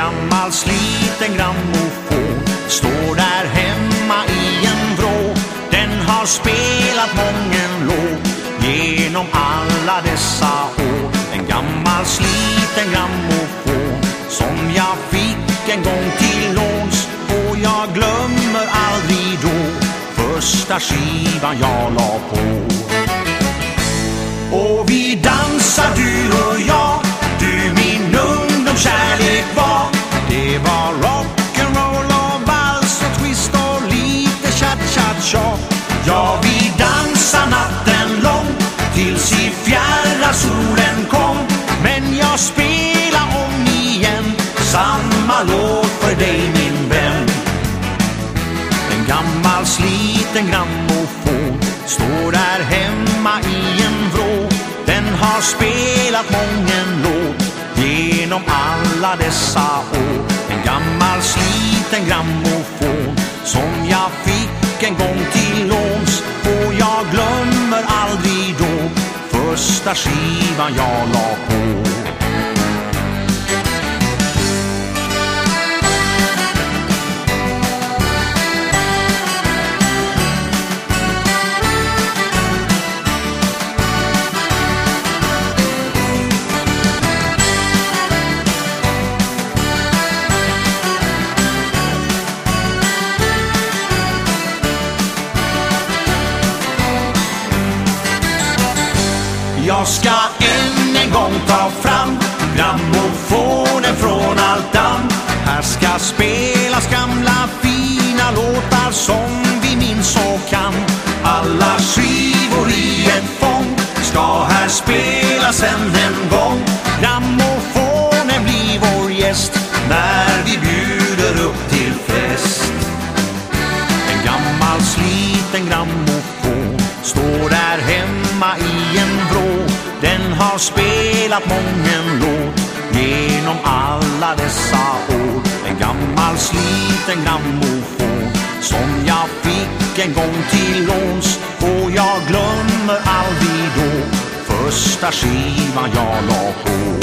gammal sliten grammofon står där hemma i en vrå. Den har spelat mången låt genom alla dessa år. En gammal sliten grammofon som jag fick en gång till låns och jag glömmer aldrig då första skivan jag la på. Och vi dansar du Ja, vi dansar natten lång tills i fjärran solen kom. Men jag spelar om igen samma låt för dig min vän. En gammal sliten grammofon står där hemma i en vrå. Den har spelat mången låt genom alla dessa år. En gammal sliten grammofon som jag fick en gång till låns. Första skivan jag la på. Jag ska än en gång ta fram grammofonen från allt damm. Här ska spelas gamla fina låtar som vi minns och kan. Alla skivor i ett fång ska här spelas än en gång. Grammofonen blir vår gäst när vi bjuder upp till fest. En gammal sliten grammofon står där hemma i spelat mången låt genom alla dessa år. En gammal sliten grammofon som jag fick en gång till låns. Och jag glömmer aldrig då första skivan jag la på.